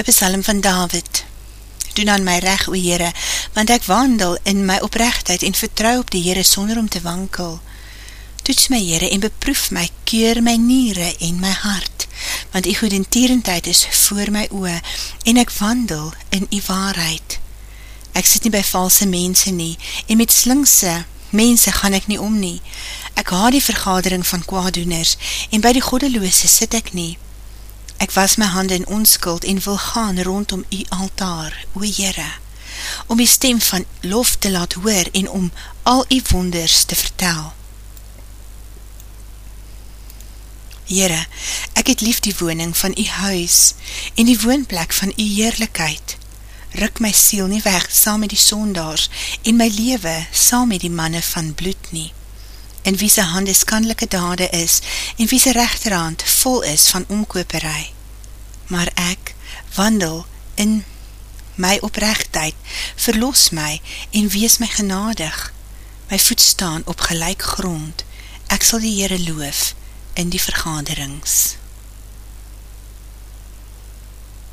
Een psalm van David. Doen aan my reg, o Heere, want ek wandel in my oprechtheid en vertrou op die Heere sonder om te wankel. Toets my Heere en beproef my, keur my niere en my hart, want die goedentierendheid is voor my oe en ek wandel in die waarheid. Ek sit nie by valse mense nie en met slingse mense gaan ek nie om nie. Ek haal die vergadering van kwaadoeners en by die godeloose sit ek nie. Ek was my hande in onskuld en wil gaan rondom u altaar, o Heere, om die stem van lof te laat hoor en om al u wonders te vertel. Heere, ek het lief die woning van u huis en die woonplek van u heerlijkheid. Ruk my siel nie weg saam met die sondaars en my lewe saam met die manne van bloed nie. In wie sy hande skandelike dade is en wie sy rechterhand vol is van omkoperij maar ek wandel in my oprechtheid, verlos my en wees my genadig. My voet staan op gelijk grond, ek sal die Heere loof in die vergaderings.